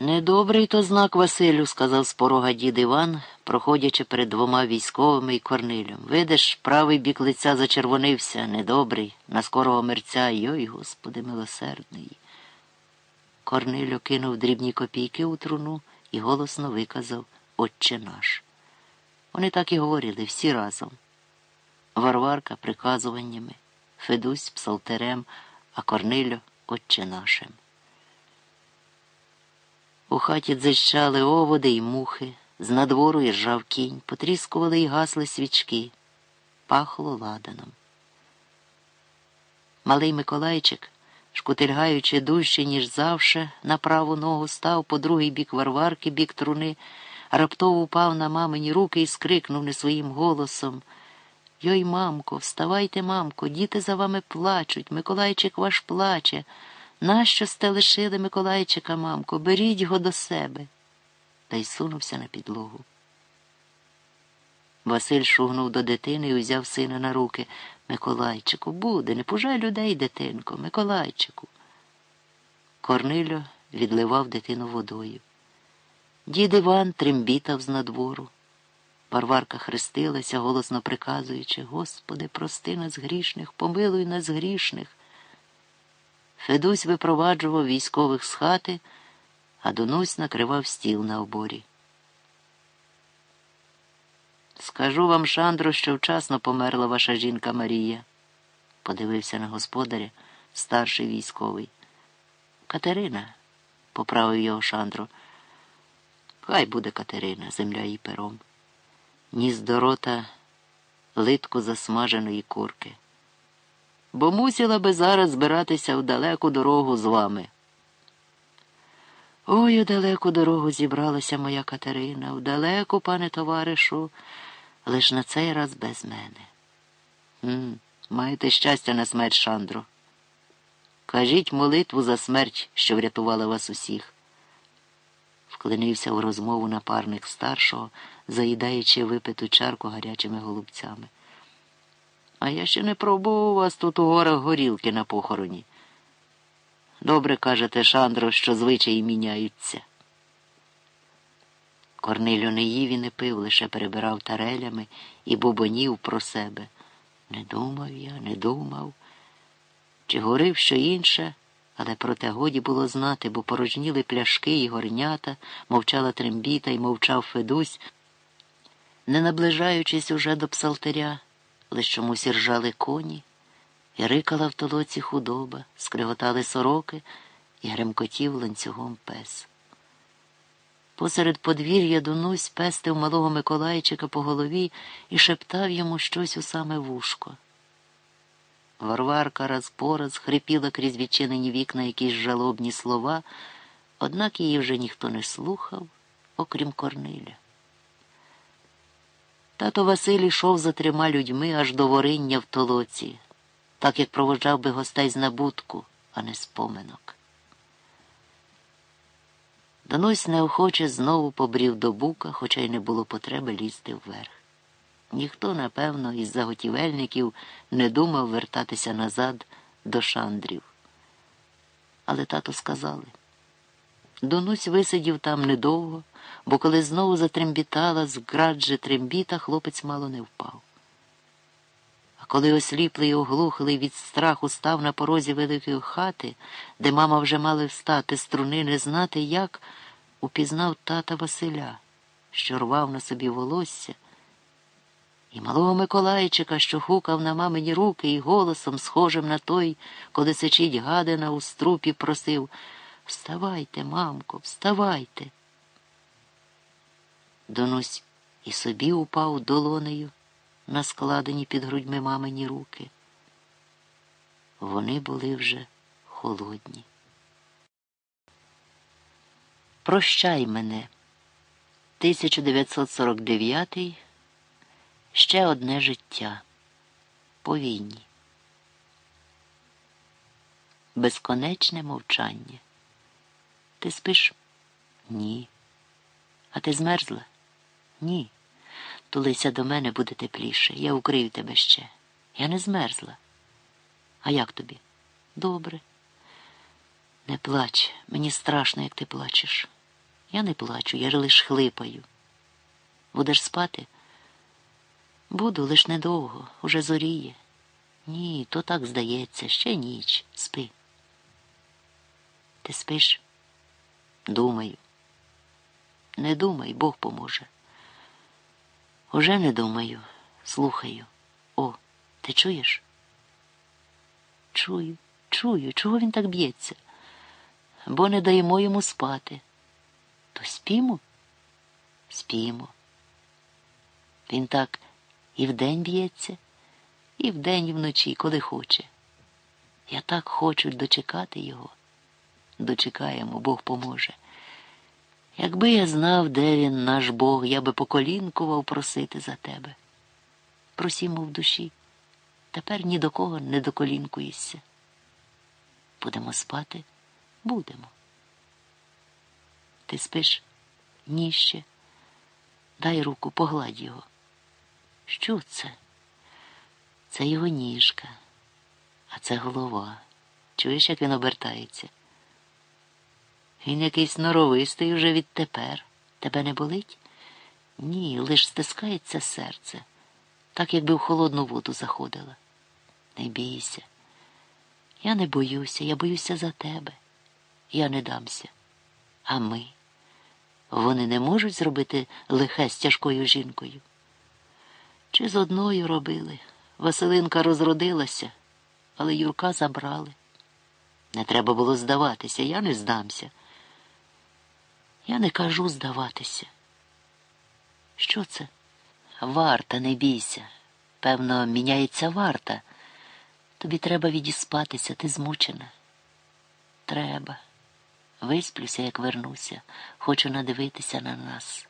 Недобрий то знак Василю, сказав з порога дід Іван, проходячи перед двома військовими і корнилем. Видиш, правий бік лиця зачервонився, недобрий, на скорого мерця, йой, господи, милосердний. Корниль кинув дрібні копійки у труну і голосно виказав Отче наш. Вони так і говорили всі разом. Варварка приказуваннями, Федусь псалтерем, а Корнилю Отче нашим. У хаті дзищали оводи й мухи, з надвору іржав кінь, потріскували й гасли свічки, пахло ладаном. Малий Миколайчик, шкутильгаючи дужче, ніж завше, на праву ногу став по другий бік варварки, бік труни, раптово упав на мамині руки і скрикнув не своїм голосом. Йой, мамко, вставайте, мамко, діти за вами плачуть, Миколайчик ваш плаче. Нащо сте лишили Миколайчика, мамко, беріть його до себе. Та й сунувся на підлогу. Василь шугнув до дитини і узяв сина на руки. Миколайчику, буде, не пужай людей, дитинко, Миколайчику. Корнило відливав дитину водою. Дід Іван трембітав з надвору. Варварка хрестилася, голосно приказуючи Господи, прости нас грішних, помилуй нас грішних. Федусь випроваджував військових з хати, а Донусь накривав стіл на оборі. Скажу вам, Шандро, що вчасно померла ваша жінка Марія, подивився на господаря старший військовий. Катерина, поправив його Шандро. Хай буде Катерина, земля її пером. Ніс до рота литку засмаженої курки бо мусила би зараз збиратися в далеку дорогу з вами. Ой, у далеку дорогу зібралася моя Катерина, в далеку, пане товаришу, лиш на цей раз без мене. М маєте щастя на смерть, Шандро. Кажіть молитву за смерть, що врятувала вас усіх. Вклинився у розмову напарник старшого, заїдаючи випиту чарку гарячими голубцями. А я ще не пробував вас тут у горах горілки на похороні. Добре кажете, Шандро, що звичаї міняються. Корнилю не їв і не пив, лише перебирав тарелями і бубонів про себе. Не думав я, не думав. Чи говорив що інше, але проте годі було знати, бо порожніли пляшки і горнята, мовчала трембіта і мовчав Федусь, не наближаючись уже до псалтиря лиш чомусь ржали коні, і рикала в толоці худоба, скриготали сороки і гремкотів ланцюгом пес. Посеред подвір'я Дунусь пестив малого Миколайчика по голові і шептав йому щось у саме вушко. Варварка раз по раз хрипіла крізь відчинені вікна якісь жалобні слова, однак її вже ніхто не слухав, окрім Корниля. Тато Василь йшов за трьома людьми аж до вориння в толоці, так як проводжав би гостей з набутку, а не з поминок. Данусь неохоче знову побрів до бука, хоча й не було потреби лізти вверх. Ніхто, напевно, із заготівельників не думав вертатися назад до шандрів. Але тато сказали. Донусь висидів там недовго, бо коли знову затрембітала з градже трембіта, хлопець мало не впав. А коли осліплий і оглухлий від страху став на порозі великої хати, де мама вже мала встати струни, не знати, як, упізнав тата Василя, що рвав на собі волосся, і малого Миколайчика, що хукав на мамині руки і голосом, схожим на той, коли сичить гадина у струпі, просив Вставайте, мамко, вставайте. Донусь і собі упав долонею на складені під грудьми мамині руки. Вони були вже холодні. Прощай мене. 1949 ще одне життя. По війні. Безконечне мовчання. Ти спиш? Ні. А ти змерзла? Ні. Тулися до мене буде тепліше. Я укрию тебе ще. Я не змерзла. А як тобі? Добре. Не плач, мені страшно, як ти плачеш. Я не плачу, я лиш хлипаю. Будеш спати? Буду лиш недовго, уже зоріє. Ні, то так здається, ще ніч. Спи. Ти спиш? Думаю. Не думай, Бог поможе. Уже не думаю, слухаю. О, ти чуєш? Чую, чую, чого він так б'ється? Бо не даємо йому спати. То спімо? Спімо. Він так і вдень б'ється, і вдень, і вночі, коли хоче. Я так хочу дочекати його. Дочекаємо, Бог поможе. Якби я знав, де він, наш Бог, я би поколінкував просити за тебе. Просімо в душі. Тепер ні до кого не доколінкуєшся. Будемо спати? Будемо. Ти спиш? Ні ще. Дай руку, погладь його. Що це? Це його ніжка, а це голова. Чуєш, як він обертається? Він якийсь норовистий уже відтепер. Тебе не болить? Ні, лиш стискається серце, так якби в холодну воду заходила. Не бійся. Я не боюся, я боюся за тебе. Я не дамся. А ми? Вони не можуть зробити лихе з тяжкою жінкою. Чи з одною робили? Василинка розродилася, але Юрка забрали. Не треба було здаватися, я не здамся. Я не кажу здаватися. Що це? Варта, не бійся. Певно, міняється варта. Тобі треба відіспатися, ти змучена. Треба. Висплюся, як вернуся, хочу надивитися на нас.